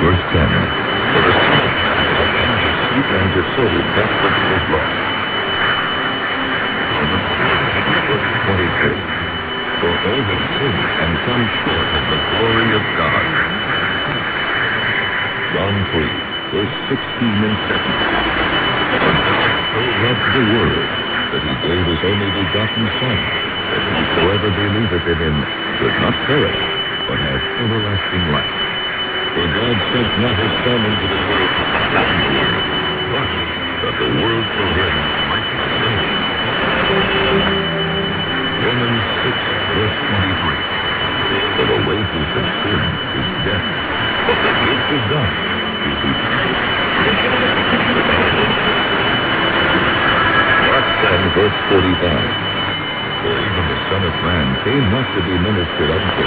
verse 10. For the sleep, sleep and your soul, that which was lost. Verse 23. For all have sinned and come short of the glory of God. John 3, verse 16 and 17. So loved the world that he gave his only begotten Son, that whoever believeth in him should not perish, but have everlasting life. For God sent not his Son into the world to condemn the world, but that the world through him might be saved. Romans 6, verse 23. For the wages of sin is death, but the gift of God is eternal. Mark 10, verse 45. For even the Son of Man came not to be ministered unto,